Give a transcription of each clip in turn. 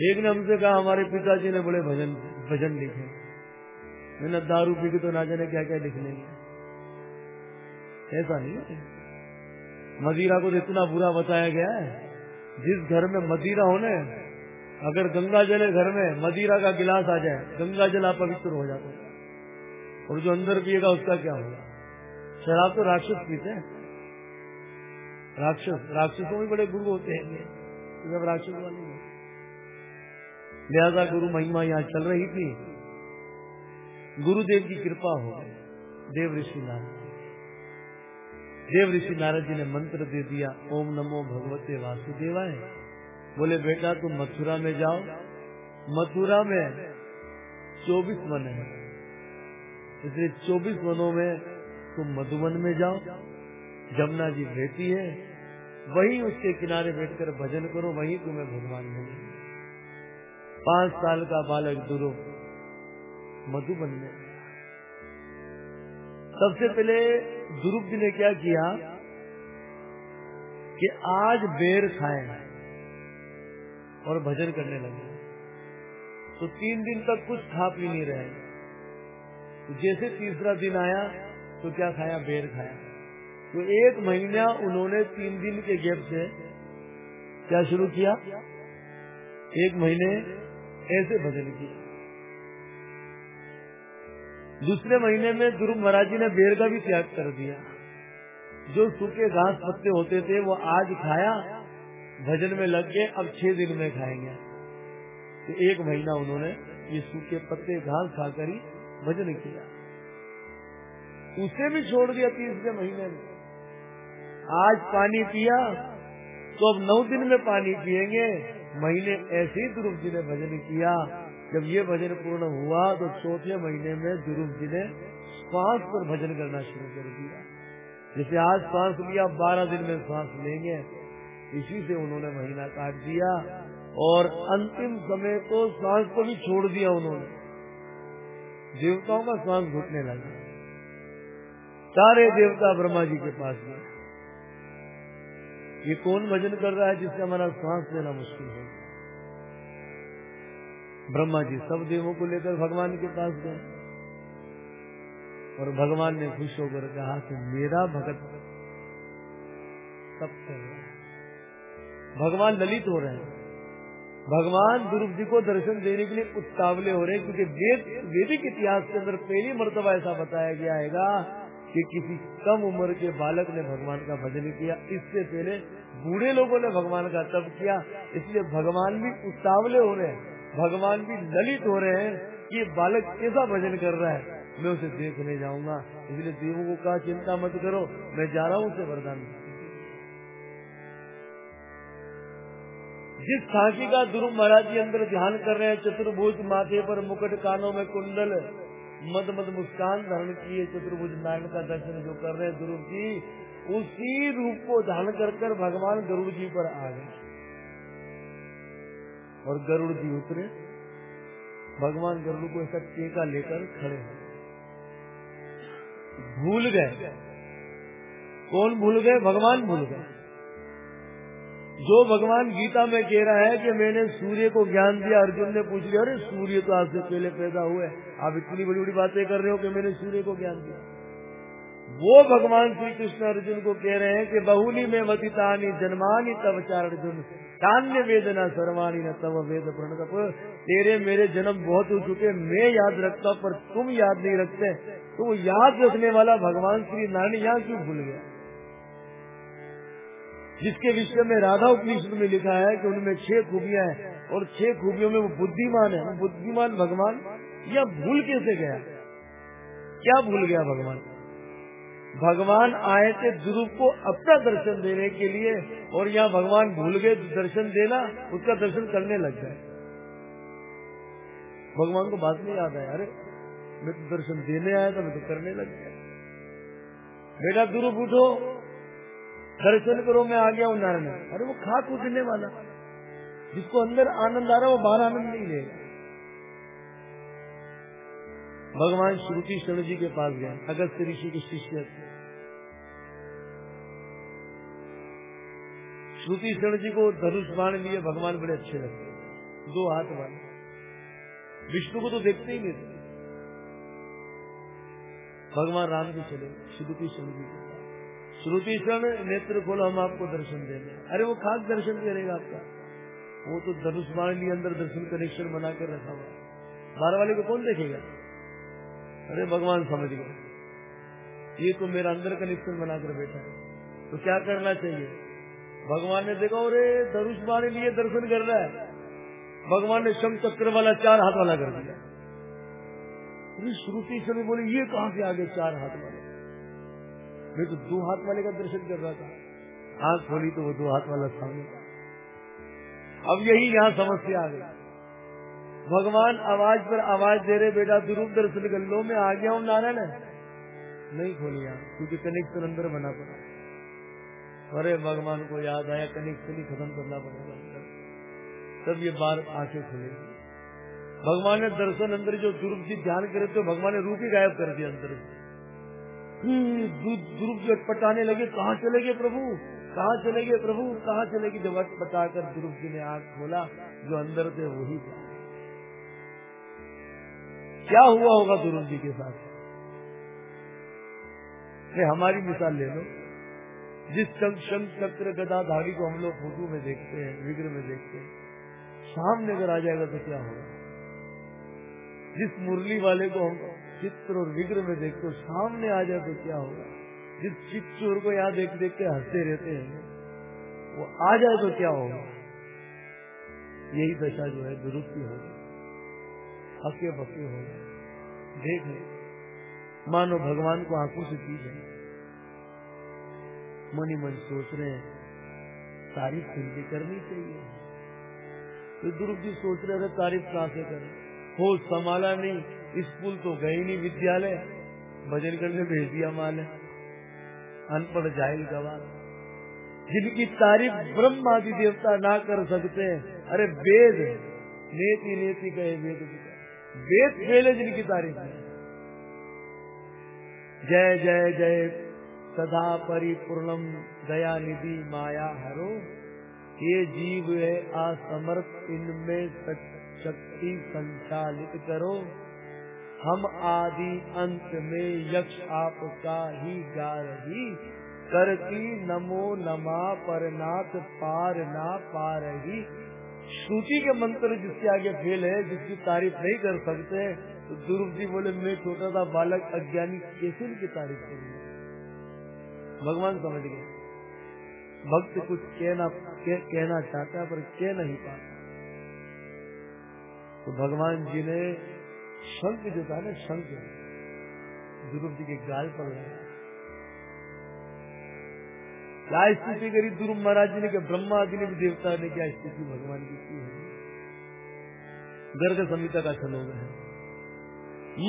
एक ने हमसे कहा, हमारे पिताजी ने बड़े भजन भजन लिखे। मैंने दारू पी के तो ना जाने क्या क्या लिख लेंगे। ऐसा नहीं मदिरा को तो इतना बुरा बताया गया है। जिस घर में मदिरा होने अगर गंगा जल घर में मदिरा का गिलास आ जाए, गंगा जल अपवित्र हो जाता है। और जो अंदर पिएगा, उसका क्या होगा? शराब तो राक्षस पीते हैं। राक्षस, राक्षसों में बड़े गुरु होते हैं। जब राक्षस वाले लिहाजा गुरु महिमा यहाँ चल रही थी। गुरुदेव की कृपा हो देव ऋषि नारद देव ऋषि नारद जी ने मंत्र दे दिया, ओम नमो भगवते वासुदेवाय। बोले, बेटा, तुम मथुरा में जाओ। मथुरा में चौबीस वन है। इसलिए चौबीस वनों में तुम मधुबन में जाओ। जमुना जी बेटी है। वही उसके किनारे बैठकर भजन करो, वही तुम्हें भगवान मिलेंगे। पाँच साल का बालक दुरु मधुबन में सबसे पहले दुरुप जी ने क्या किया कि आज बेर खाए और भजन करने लगे। तो तीन दिन तक कुछ खा पी नहीं रहे। तो जैसे तीसरा दिन आया तो क्या खाया? बेर खाया। तो एक महीना उन्होंने तीन दिन के गैप से क्या शुरू किया? एक महीने ऐसे भजन किया दूसरे महीने में ध्रुव महाराज जी ने बेर का भी त्याग कर दिया। जो सूखे घास पत्ते होते थे, वो आज खाया, भजन में लग गए, अब छह दिन में खाएँगे। तो एक महीना उन्होंने ये सूखे पत्ते, घास खाकर ही भजन किया। उसे भी छोड़ दिया तीसरे महीने में। आज पानी पिया तो अब नौ दिन में पानी पिएँगे महीने ऐसे ही ध्रुव जी ने भजन किया। जब ये भजन पूर्ण हुआ तो चौथे महीने में ध्रुव जी ने श्वास पर भजन करना शुरू कर दिया। जैसे आज श्वास लिया बारह दिन में श्वास लेंगे। इसी से उन्होंने महीना काट दिया और अंतिम समय को श्वास को भी छोड़ दिया उन्होंने। देवताओं का श्वास घुटने लगा सारे देवता ब्रह्मा जी के पास गए। ये कौन भजन कर रहा है जिससे हमारा सांस लेना मुश्किल है? ब्रह्मा जी सब देवों को लेकर भगवान के पास गए। और भगवान ने खुश होकर कहा कि मेरा भगत सब कर भगवान ललित हो रहे हैं। भगवान ध्रुव जी को दर्शन देने के लिए उत्तावले हो रहे हैं, क्योंकि वेद, वेदिक इतिहास के अंदर पहली मर्तबा ऐसा बताया गया है कि किसी कम उम्र के बालक ने भगवान का भजन किया। इससे पहले बूढ़े लोगों ने भगवान का तप किया। इसलिए भगवान भी उतावले हो रहे हैं। भगवान भी ललित हो रहे हैं कि बालक कैसा भजन कर रहा है। मैं उसे देखने जाऊँगा। इसलिए देवों को कहा चिंता मत करो। मैं जा रहा हूँ उसे वरदान जिस साखी का ध्रुव महाराज जी अंदर ध्यान कर रहे हैं, चतुर्भुज माथे पर मुकुट कानों में कुंडल मद मद मुस्कान धारण किए, चतुर्भुज नारायण का दर्शन जो कर रहे ध्रुव जी, उसी रूप को धारण कर कर भगवान गरुड़ जी पर आ गए। और गरुड़ जी उतरे। भगवान गरुड़ को ऐसा टीका लेकर खड़े हो भूल गए। कौन भूल गए? भगवान भूल गए। जो भगवान गीता में कह रहा है कि मैंने सूर्य को ज्ञान दिया, अर्जुन ने पूछ लिया, अरे, सूर्य तो आपसे पहले पैदा हुए आप इतनी बड़ी बड़ी बातें कर रहे हो कि मैंने सूर्य को ज्ञान दिया। वो भगवान श्री कृष्ण अर्जुन को कह रहे हैं कि, बहुली में वतितानी जन्मानी तब चार अर्जुन तान्य वेदना सर्वानी न तब वेद प्रणतप। तेरे मेरे जन्म बहुत हो चुके, मैं याद रखता पर तुम याद नहीं रखते। तो वो याद रखने वाला भगवान श्री नारायण यहाँ क्यों भूल गया? जिसके विषय में राधा उपनिषद में लिखा है कि उनमें छह खूबियाँ हैं और छह खूबियों में वो बुद्धिमान है। बुद्धिमान भगवान, या भूल कैसे गया? क्या भूल गया भगवान? भगवान आए थे ध्रुव को अपना दर्शन देने के लिए और यहाँ भगवान भूल गए, दर्शन देना, उसका दर्शन करने लग जाए भगवान को बात नहीं याद है अरे, मैं तो दर्शन देने आया था, मैं तो करने लग गया। बेटा ध्रुव उठो दर्शन करो, मैं आ गया हूँ नारायण। अरे वो खा कूदने वाला। जिसको अंदर आनंद आ रहा वो बाहर आनंद नहीं लेगा भगवान श्रुति शरण जी के पास गए, अगस्त ऋषि के शिष्य। श्रुति शरण जी को धनुष बाण लिए, भगवान बड़े अच्छे लगते दो हाथ वाले विष्णु को तो देखते ही नहीं थे। भगवान राम जी चले, श्रुति शरण जी के। श्रुति क्षण नेत्र खोलो, हम आपको दर्शन देंगे। अरे, वो खास दर्शन करेगा आपका। वो तो धनुष लिए अंदर दर्शन कनेक्शन बना कर रखा हुआ बाहर वाले को कौन देखेगा? अरे, भगवान समझ गए। ये तो मेरा अंदर कनेक्शन बनाकर बैठा है। तो क्या करना चाहिए? भगवान ने देखा, अरे, धनुष बाण लिए दर्शन कर रहा है। भगवान ने शंख चक्र वाला चार हाथ वाला कर दिया। श्रुति से बोले, ये कहा से आगे चार हाथ वाले? मैं तो दो हाथ वाले का दर्शन कर रहा था। आँख खोली तो वो दो हाथ वाला सामने अब यही यहाँ समस्या आ गई। भगवान आवाज़ पर आवाज़ दे रहे, बेटा, दुरूप दर्शन कर लो, मैं आ गया हूँ, नारायण नहीं खोली यहाँ, क्योंकि कनेक्शन अंदर बना पड़ा। अरे, भगवान को याद आया कनेक्शन ही खत्म करना पड़ेगा तब ये बार आँखें खुलेगी। भगवान ने दर्शन अंदर जो ध्रुव जी ध्यान करे तो भगवान ने रूप ही गायब कर दिया अंदर। ध्रुव जी अटपटाने लगे, कहाँ चले गए प्रभु? कहाँ चले गए प्रभु? कहाँ चले गए जब अटपटा कर ध्रुव जी ने आँख खोला, जो अंदर थे वही क्या हुआ होगा ध्रुव जी के साथ? हमारी मिसाल ले लो। जिस शंख चक्र गदा धारी को हम लोग फ़ोटो में देखते हैं, विग्रह में देखते हैं, सामने अगर आ जाएगा तो क्या होगा? जिस मुरली वाले को हम चित्र और विग्रह में देखते हो, सामने आ जाए तो क्या होगा? जिस चित्चोर को यहाँ देख देख के हँसते रहते हैं, वो आ जाए तो क्या होगा? यही दशा जो है दुरुस्ती होगी हके बके होगा देख मानो भगवान को आँखों से पी जाए मनी मन सोच रहे हैं, तारीफ़ फिर करनी चाहिए। तो दुर्ग जी सोच रहे थे तारीफ़ कहा से करें? होश संभाला नहीं। स्कूल तो गए नहीं, विद्यालय। भजन करने भेज दिया माल अनपढ़ जाहिल गवार जिनकी तारीफ़ ब्रह्म आदि देवता ना कर सकते हैं अरे वेद, नेति नेति कहे वेद वेद फेले जिनकी तारीफ़ जय जय जय, सदा परिपूर्णम दया निधि माया हरो। ये जीव है असमर्थ इनमें शक्ति संचालित करो। हम आदि अंत में यक्ष आपका ही गा रही करती नमो नमा परनाथ पार ना पा रही श्रुति के मंत्र जिसके आगे फेल है, जिसकी तारीफ़ नहीं कर सकते तो दुर्ग जी बोले, मैं छोटा सा बालक अज्ञानी, कैसे उनकी तारीफ़ करूँगा? भगवान समझ गए। भक्त कुछ कहना कहना चाहता है, पर कह नहीं पाता। तो भगवान जी ने शंख जो था ना, शंख। ध्रुव जी के गाल पर क्या स्थिति करी ध्रुव महाराज जी ने क्या ब्रह्मा जी ने भी देवता ने, क्या स्थिति भगवान की की है? गर्ग संहिता का श्लोक है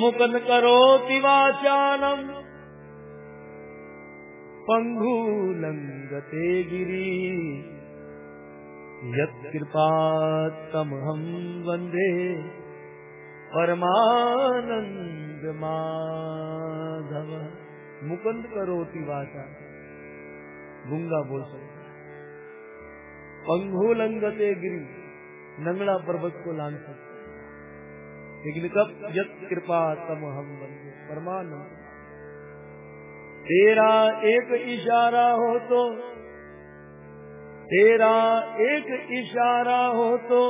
मुकन करो तिवाचानम पंगु लंगते गिरी। यत कृपा तम हम वंदे परमानंद माधव। मुकुंद करोति वाचा गुंगा बोल सकता पंगोलंगते गिरी। नंगड़ा पर्वत को लांग सकता। लेकिन कब? यत कृपा तम हम बंदे परमानंद। तेरा एक इशारा हो तो तेरा एक इशारा हो तो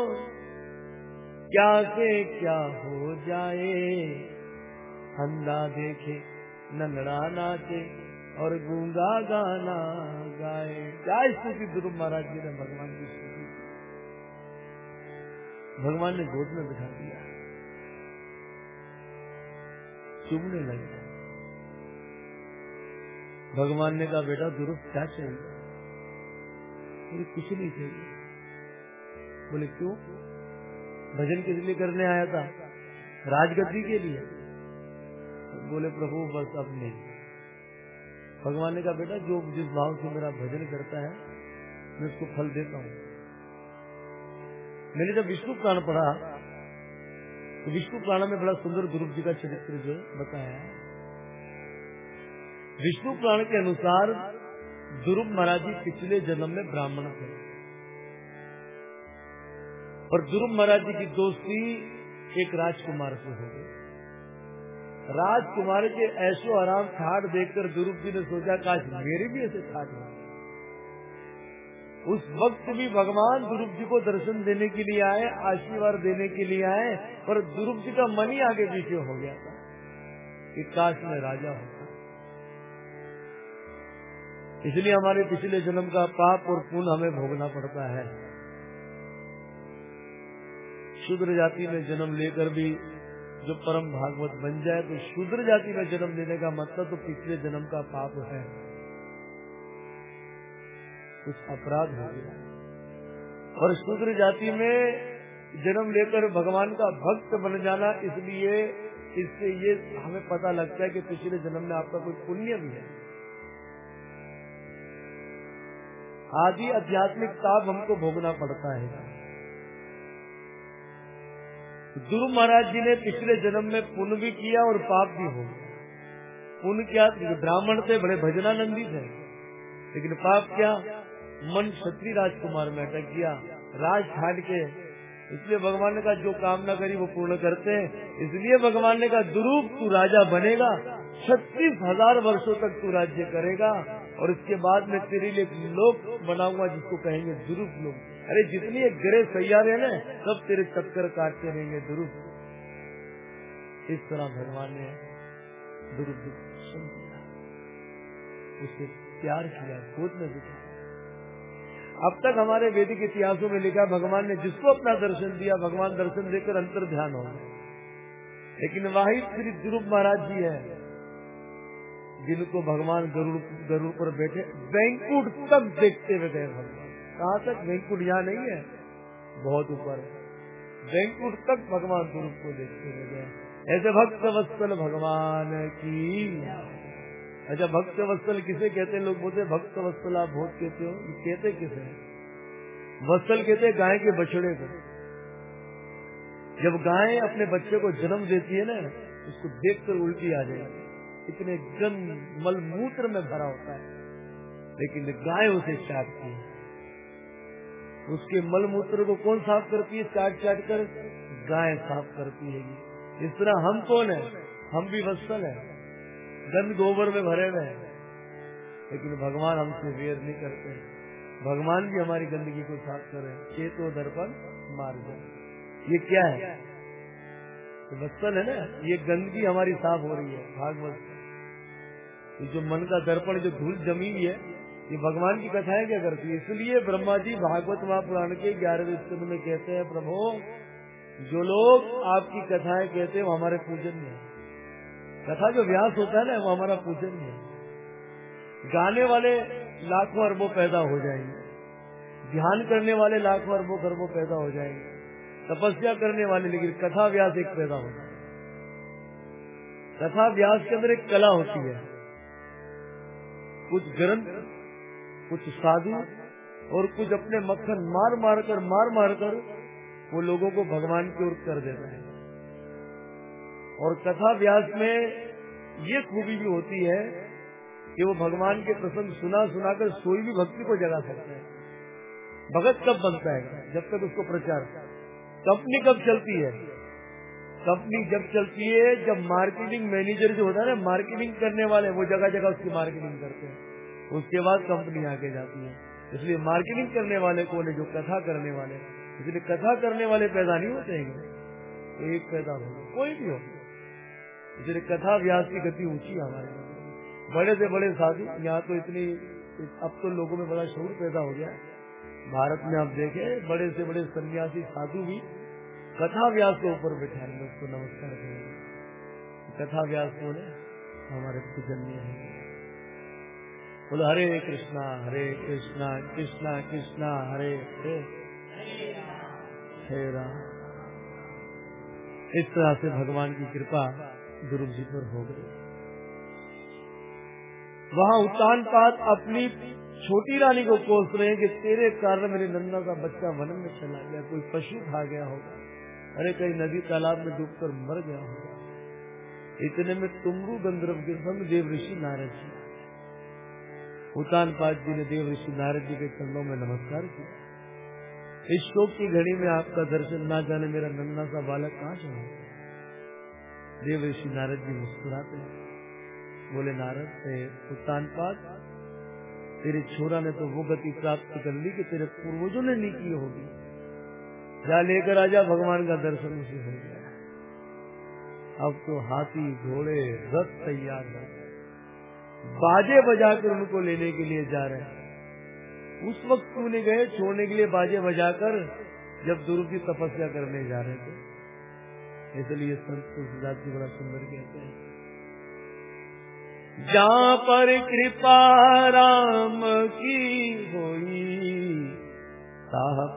क्या से क्या हो जाए? अंधा देखे नंगड़ा नाचे और गूँगा गाना गाए। क्या स्थिति ध्रुव महाराज जी ने? भगवान की स्तुति। भगवान ने गोद में बिठा दिया। चुभने लगे। भगवान ने कहा, बेटा ध्रुव क्या चाहिए? मुझे कुछ नहीं चाहिए। बोले, क्यों? भजन किस लिए करने आया था? राजगद्दी के लिए। बोले, प्रभु, बस अब नहीं। भगवान ने कहा, बेटा, जो जिस भाव से मेरा भजन करता है, मैं उसको फल देता हूँ। मैंने जब विष्णु प्राण पढ़ा तो विष्णु प्राण में बड़ा सुंदर गुरु जी का चरित्र जो बताया। विष्णु प्राण के अनुसार ध्रुव महाराज जी पिछले जन्म में ब्राह्मण थे। और ध्रुव महाराज जी की दोस्ती एक राजकुमार से हो गई। राजकुमार के ऐसो आराम ठाट देखकर ध्रुव जी ने सोचा, काश मेरे भी ऐसे ठाट हो। उस वक्त भी भगवान ध्रुव जी को दर्शन देने के लिए आए, आशीर्वाद देने के लिए आए, पर ध्रुव जी का मन ही आगे पीछे हो गया था कि काश में राजा होता। इसलिए हमारे पिछले जन्म का पाप और पुण्य हमें भोगना पड़ता है। शूद्र जाति में जन्म लेकर भी जो परम भागवत बन जाए तो शूद्र जाति में जन्म लेने का मतलब तो पिछले जन्म का पाप है। कुछ अपराध हो गया। और शूद्र जाति में जन्म लेकर भगवान का भक्त बन जाना इसलिए इससे ये हमें पता लगता है कि पिछले जन्म में आपका कोई पुण्य भी है। आदि आध्यात्मिक ताप हमको भोगना पड़ता है। गुरु महाराज जी ने पिछले जन्म में पुण्य भी किया और पाप भी हो पुण्य क्या? ब्राह्मण थे, बड़े भजनानंदी थे। लेकिन पाप क्या? मन क्षत्रिय राजकुमार में अटक गया। राज छाड़ के। इसलिए भगवान ने कहा, जो कामना करी वो पूर्ण करते हैं। इसलिए भगवान ने कहा, दुरूप तू राजा बनेगा। छत्तीस हज़ार वर्षो तक तू राज्य करेगा। और इसके बाद में तेरे लिए लोक बनाऊँगा जिसको कहेंगे दुरूप लोग अरे जितनी एक ग्रह सैयार है ना, सब तेरे चक्कर काटते रहेंगे दुरूप इस तरह भगवान ने दुरूप सुन दिया उसे प्यार किया, गोद में बिठाया अब तक हमारे वैदिक इतिहासों में लिखा, भगवान ने जिसको अपना दर्शन दिया, भगवान दर्शन देकर अंतर ध्यान हो लेकिन वही श्री ध्रुव महाराज जी है, जिनको भगवान गरुड़ गरुड़ पर बैठे, बैंकुट तक देखते हुए गए भगवान। कहाँ तक? बैंकुट यहाँ नहीं है। बहुत ऊपर बैंकुट तक भगवान ध्रुव को देखते हुए गए ऐसे भक्त वत्सल भगवान की। अच्छा भक्त वत्सल किसे कहते हैं? लोग बोलते भक्त वत्सल आप बहुत कहते हो। कहते किसे? वत्सल कहते गाय के बछड़े को। जब गाय अपने बच्चे को जन्म देती है ना, उसको देखकर उल्टी आ जाएगी इतने गंद मल मूत्र में भरा होता है। लेकिन गाय उसे चाटती है। उसके मल मूत्र को कौन साफ़ करती है? चाट चाट कर गाय साफ़ करती है इस तरह हम कौन है? हम भी वत्सल है। गंद गोबर में भरे हुए हैं। लेकिन भगवान हमसे वेर नहीं करते। भगवान भी हमारी गंदगी को साफ़ कर। करे चेतो दर्पण मार जाए ये क्या है? वत्सल है ना? ये गंदगी हमारी साफ़ हो रही है। भागवत। ये जो मन का दर्पण, जो धूल जमी है ये भगवान की कथाएँ क्या करती है इसलिए ब्रह्मा जी भागवत महापुराण के ग्यारहवें स्कंद में कहते हैं, प्रभु, जो लोग आपकी कथाएँ कहते हैं, वो हमारे पूजन में कथा जो व्यास होता है ना, वो हमारा पूजन है। गाने वाले लाखों अरबों पैदा हो जाएँगे। ध्यान करने वाले लाखों अरबों खरबों पैदा हो जाएँगे। तपस्या करने वाले, लेकिन कथा व्यास एक पैदा होता है कथा व्यास के अंदर एक कला होती है। कुछ ग्रंथ कुछ साधु और कुछ अपने मक्खन मार मार कर मार मार कर वो लोगों को भगवान की ओर कर देता है। और कथा व्यास में ये खूबी भी होती है कि वो भगवान के प्रसंग सुना सुनाकर सोई भी भक्ति को जगा सकते हैं। भगत कब बनता है? जब तक उसको प्रचार। कंपनी कब चलती है? कंपनी जब चलती है, जब मार्केटिंग मैनेजर जो होता है ना मार्केटिंग करने वाले, वो जगह जगह उसकी मार्केटिंग करते हैं। उसके बाद कंपनी आगे जाती है। इसलिए मार्केटिंग करने वाले को जो कथा करने वाले, इसलिए कथा करने वाले पैदा नहीं होते हैं। एक पैदा हो, कोई भी हो। इसलिए कथा व्यास की गति ऊँची है हमारे बड़े से बड़े साधु, यहाँ तो इतनी, अब तो लोगों में बड़ा शोर पैदा हो गया। भारत में आप देखे, बड़े से बड़े सन्यासी साधु भी कथा व्यास के ऊपर बैठाएँगे उसको नमस्कार करेंगे। कथा व्यास को हमारे पूजन्य है। बोलो, हरे कृष्णा हरे कृष्णा कृष्णा कृष्णा, हरे हरे। हे राम। इस तरह से भगवान की कृपा गुरु जी पर हो गई। वहाँ उत्तान पात अपनी छोटी रानी को कोस रहे हैं कि तेरे कारण मेरे नंदा का बच्चा वन में चला गया, कोई पशु खा गया होगा, अरे कहीं नदी तालाब में डूबकर मर गया होगा। इतने में तुमरू गंधर्व के संग देव ऋषि नारद जी। उतान पाद जी ने देव ऋषि नारद जी के चरणों में नमस्कार किया। इस शोक की घड़ी में आपका दर्शन ना जाने मेरा नन्ना सा बालक कहाँ चला देव ऋषि नारद जी मुस्कुराते बोले, नारद से उत्तान पात तेरे छोरा ने तो वो गति प्राप्त कर ली कि तेरे पूर्वजों ने नहीं की होगी। जा लेकर आजा भगवान का दर्शन उसे हो गया। अब तो हाथी घोड़े रथ तैयार है। बाजे बजाकर उनको लेने के लिए जा रहे हैं। उस वक्त नहीं गए? छोड़ने के लिए बाजे बजाकर जब दुर्ग की तपस्या करने जा रहे थे। इसलिए संत तुलसीदास जी बड़ा सुंदर कहते हैं। जहाँ पर कृपा राम की होई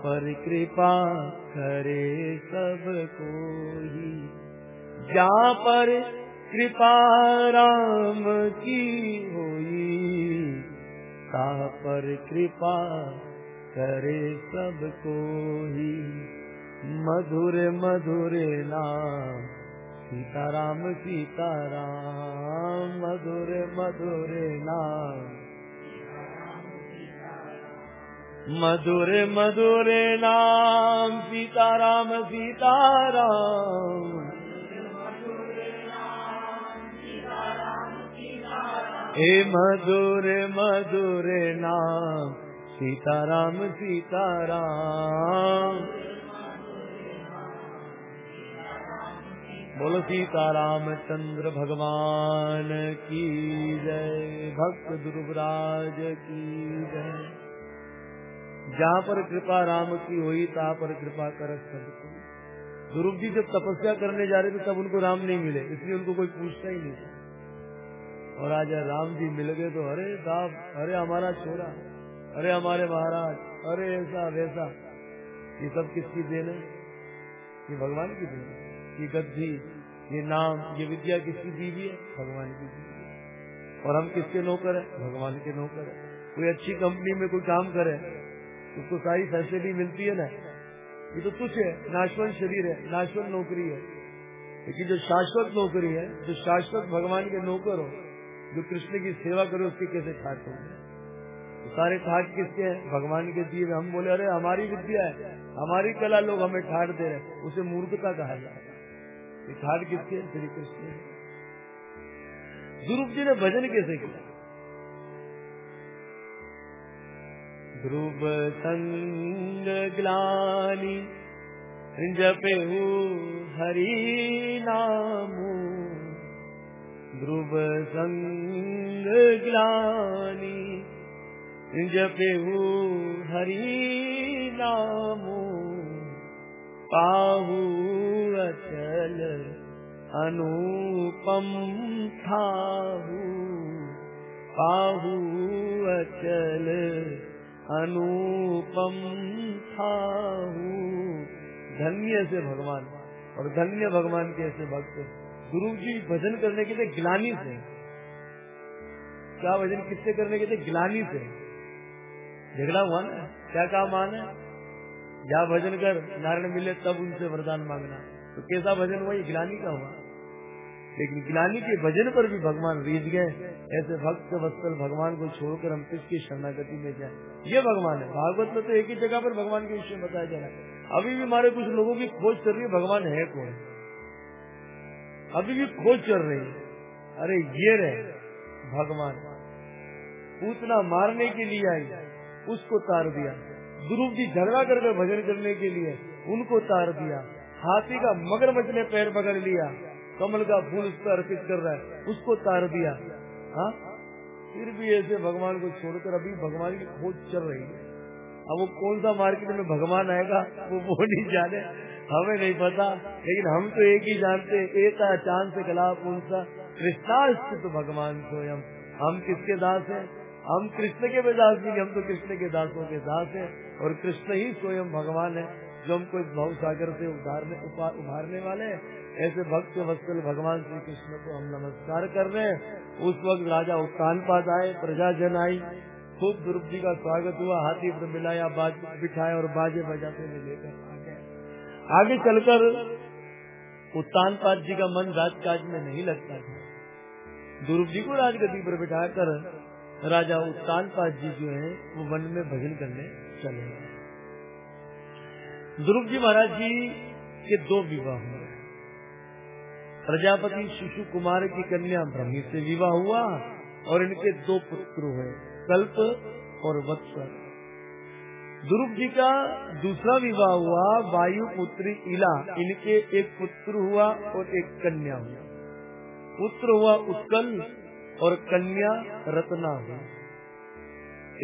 पर कृपा करे सब कोई। जहाँ पर कृपा राम की होई। पर कृपा करे सबको ही मधुर मधुर नाम, सीताराम सीताराम। मधुर मधुर नाम। मधुर मधुर नाम, सीताराम सीताराम। हे मधुर मधुर नाम, सीताराम सीताराम। बोलो सीताराम चंद्र भगवान की जय, भक्त ध्रुवराज की जय। जहाँ पर कृपा राम की हुई, तहाँ पर कृपा कर सबको ध्रुव जी जब तपस्या करने जा रहे थे, तब उनको राम नहीं मिले, इसलिए उनको कोई पूछता ही नहीं था। और आज राम जी मिल गए तो अरे साहब अरे हमारा छोरा, अरे हमारे महाराज, अरे ऐसा, वैसा। ये सब किसकी देन है? ये भगवान की देन है। ये गद्दी, ये नाम, ये विद्या किसकी हुई है? भगवान की दी और हम किसके नौकर है? भगवान के नौकर है। कोई अच्छी कंपनी में कोई काम करे, उसको सारी फैसिलिटी मिलती है ना? ये तो कुछ है। नाशवंत शरीर है, नाशवंत नौकरी है। लेकिन जो शाश्वत नौकरी है, जो शाश्वत भगवान के नौकर हो जो कृष्ण की सेवा करे उसके कैसे ठाट होंगे तो सारे ठाट किसके हैं? भगवान के दिए हम बोले, अरे, हमारी विद्या है। हमारी कला लोग हमें ठाट दे रहे उसे मूर्खता कहा जाए ये ठाट किसके? श्री कृष्ण ध्रुव जी ने भजन कैसे किया? ध्रुव संग ग्लानी जपे हरी नामू। ध्रुव संग ग्लानी जपेहु हरि नामो, पाहु अचल अनुपम थाहु, पाहु अचल अनुपम थाहु। धन्य से भगवान, और धन्य भगवान के ऐसे भक्त गुरु जी भजन करने के लिए गिलानी से क्या भजन किससे करने के लिए? ग्लानी से झगड़ा हुआ ना? क्या काम मान है या भजन कर नारायण मिले तब उनसे वरदान मांगना। तो कैसा भजन हुआ? ये गिलानी का हुआ। लेकिन गिलानी के भजन पर भी भगवान रीझ गए। ऐसे भक्त वत्सल भगवान को छोड़कर हम किसकी शरणागति में जाए? ये भगवान है। भागवत में तो एक ही जगह पर भगवान के विषय बताया जा रहा है। अभी भी हमारे कुछ लोगों की खोज कर रही है, भगवान है कौन? अभी भी खोज चल रही है। अरे ये रहे, भगवान। पूतना मारने के लिए आई, उसको तार दिया। ध्रुव जी झगड़ा कर भजन करने के लिए उनको तार दिया। हाथी का मगरमच्छ ने पैर पकड़ लिया। कमल का फूल उस पर अर्पित कर रहा है, उसको तार दिया। हा? फिर भी ऐसे भगवान को छोड़कर अभी भगवान की खोज चल रही है। अब वो कौन सा मार्केट में भगवान आएगा, वो वो नहीं जाने। हमें नहीं पता, लेकिन हम तो एक ही जानते एक चाँद से कला पुंसा कृष्णास्थित भगवान स्वयं। हम किसके दास हैं? हम कृष्ण के भी दास नहीं, हम तो कृष्ण के दासों के दास हैं, और कृष्ण ही स्वयं भगवान है, जो हमको इस भाव सागर से उभारने उभारने वाले ऐसे भक्त वत्सल भगवान श्री कृष्ण को हम नमस्कार कर रहे हैं। उस वक्त राजा उत्तान पाद आए प्रजा जन आई खूब दुर्ग जी का स्वागत हुआ, हाथी पर मिलाया बिठाया और बाजे बजाते हुए लेकर आगे चलकर उत्तान पाद जी का मन राजकाज में नहीं लगता था। दुर्ग जी को राजगति पर बिठाकर राजा उत्तान पाद जी जो है, वो वन में भजन करने चले ध्रुव जी महाराज जी के दो विवाह हुए। प्रजापति शिशु कुमार की कन्या ब्रह्मी से विवाह हुआ और इनके दो पुत्र हुए, कल्प और वत्सर ध्रुव जी का दूसरा विवाह हुआ वायु पुत्री इला, इनके एक पुत्र हुआ और एक कन्या हुआ पुत्र हुआ उत्कल और कन्या रत्ना हुई।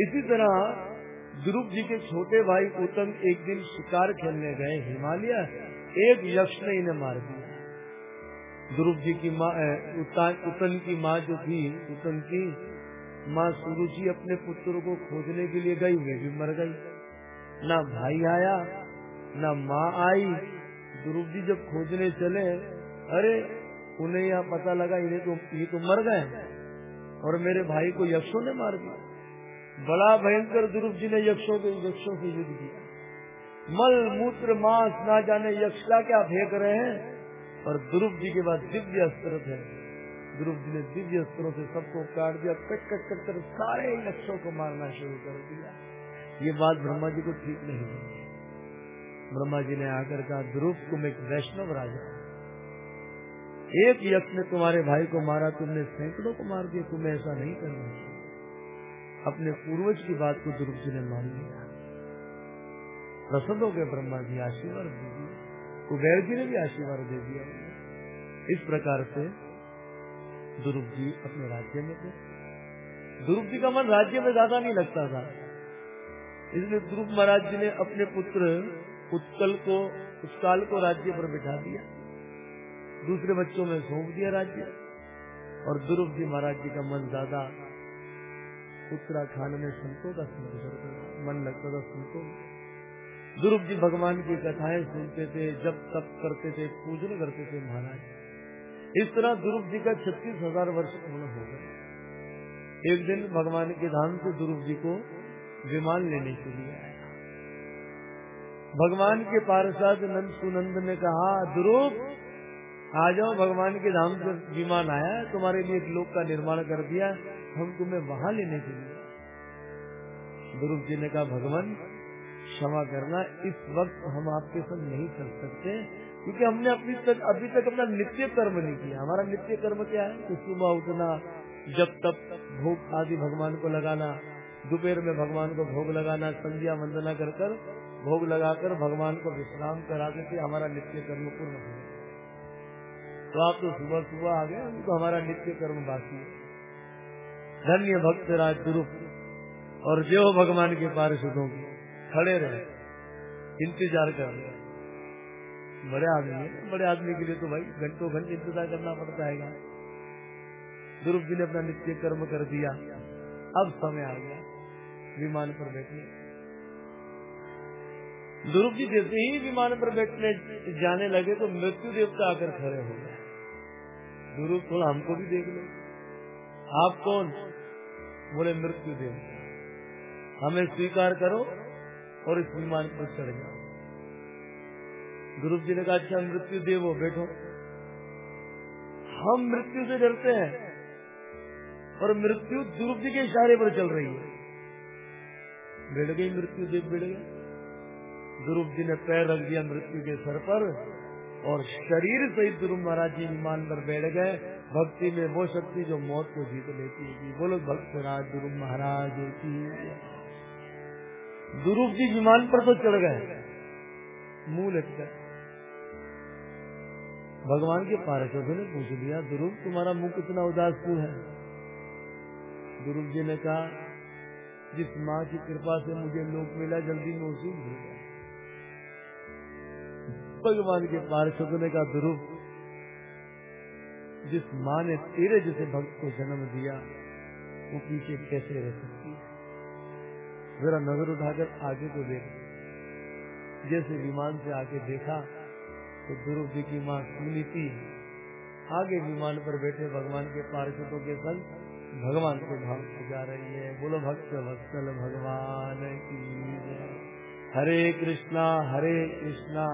इसी तरह ध्रुव जी के छोटे भाई उत्तम एक दिन शिकार खेलने गए हिमालय, एक यक्ष ने इन्हें मार दिया। ध्रुव जी की माँ उत्तन की माँ जो थी उत्तन की माँ सुरुचि अपने पुत्र को खोजने के लिए गई, वे भी मर गई। ना भाई आया, ना माँ आई। ध्रुव जी जब खोजने चले, अरे, उन्हें यहाँ पता लगा, इन्हें तो ये तो मर गए और मेरे भाई को यक्षों ने मार दिया। बड़ा भयंकर ध्रुव जी ने यक्षों के, यक्षों से युद्ध किया मल, मूत्र, मांस ना जाने यक्षा क्या फेंक रहे हैं? और ध्रुव जी के बाद दिव्य अस्त्र थे। ध्रुव जी ने दिव्य अस्त्रों से सबको काट दिया कट कट कट कर सारे यक्षों को मारना शुरू कर दिया। ये बात ब्रह्मा जी को ठीक नहीं लगी ब्रह्मा जी ने आकर कहा, ध्रुव, तुम एक वैष्णव राजा एक यक्ष ने तुम्हारे भाई को मारा, तुमने सैकड़ों को मार दिया, तुम्हें ऐसा नहीं करना चाहिए। अपने पूर्वज की बात को ध्रुव जी ने मान लिया। प्रसन्न हो गए ब्रह्मा जी, आशीर्वाद दे दिया कुबेर जी ने भी आशीर्वाद दे दिया। इस प्रकार से ध्रुव जी अपने राज्य में थे। ध्रुव जी का मन राज्य में ज़्यादा नहीं लगता था। इसलिए ध्रुव महाराज जी ने अपने पुत्र उत्कल को, उत्काल को राज्य पर बिठा दिया। दूसरे बच्चों में सौंप दिया राज्य। और ध्रुव जी महाराज जी का मन ज़्यादा उत्तराखंड में संतों का मन लगता था संतों ध्रुव जी भगवान की कथाएँ सुनते थे जब तप करते थे, पूजन करते थे महाराज। इस तरह ध्रुव जी का छत्तीस हज़ार वर्ष पूर्ण हो गए। एक दिन भगवान के धाम से ध्रुव जी को विमान लेने के लिए आया। भगवान के पार्षद नंद सुनंद ने कहा ध्रुव आ जाओ, भगवान के धाम से विमान आया, तुम्हारे लिए एक लोक का निर्माण कर दिया, हम तुम्हें वहाँ लेने के लिए गुरु जी ने कहा, भगवान, क्षमा करना, इस वक्त हम आपके संग नहीं चल सकते, क्योंकि हमने अपनी तक, अभी तक अपना नित्य कर्म नहीं किया। हमारा नित्य कर्म क्या है? सुबह उठना जब तब भोग आदि भगवान को लगाना दोपहर में भगवान को भोग लगाना, संध्या वंदना कर कर भोग लगाकर भगवान को विश्राम करा देते, हमारा नित्य कर्म पूर्ण हो तो आप तो सुबह सुबह आ गए तो हमारा नित्य कर्म बाकी धन्य भक्त राज स्वरूप और जो भगवान के पार्षदों की खड़े रहे, इंतज़ार कर रहे बड़े आदमी बड़े आदमी के लिए तो भाई घंटों घंटे इंतज़ार करना पड़ता है। ध्रुव जी ने अपना नित्य कर्म कर दिया, अब समय आ गया। विमान पर बैठने। ध्रुव जी जैसे ही विमान पर बैठने जाने लगे तो मृत्यु देवता आकर खड़े हो गए। ध्रुव थोड़ा हमको भी देख लो। आप कौन? बोले, मृत्यु देव हमें स्वीकार करो और इस विमान पर चढ़ जाओ। गुरु जी ने कहा अच्छा मृत्यु देव हो, बैठो। हम मृत्यु से डरते हैं और मृत्यु ध्रुव जी के इशारे पर चल रही है। बिड़ गई, मृत्यु देव बिड़ गए ध्रुव जी ने पैर रख दिया मृत्यु के सर पर और शरीर सहित ध्रुव महाराज जी विमान पर बैठ गए। भक्ति में वो शक्ति जो मौत को जीत लेती है बोलो, भक्त राज ध्रुव महाराज की ध्रुव जी विमान पर तो चढ़ गए। मुँह लटका। भगवान के पार्षदों ने पूछ लिया ध्रुव तुम्हारा मुँह कितना उदास क्यों है? ध्रुव जी ने कहा जिस माँ की कृपा से मुझे लोक मिला, जल्दी मौसू हो गया भगवान के पार्षद ने कहा ध्रुव जिस माँ ने तेरे जैसे भक्त को जन्म दिया, वो पीछे कैसे रह सकती जरा नज़र उठाकर आगे को देख। जैसे विमान से आके देखा तो ध्रुव जी की माँ सुनीति। आगे विमान पर बैठे भगवान के पार्षदों के संग भगवान के से जा रही है। बोलो भक्त वत्सल भगवान की हरे कृष्णा हरे कृष्णा।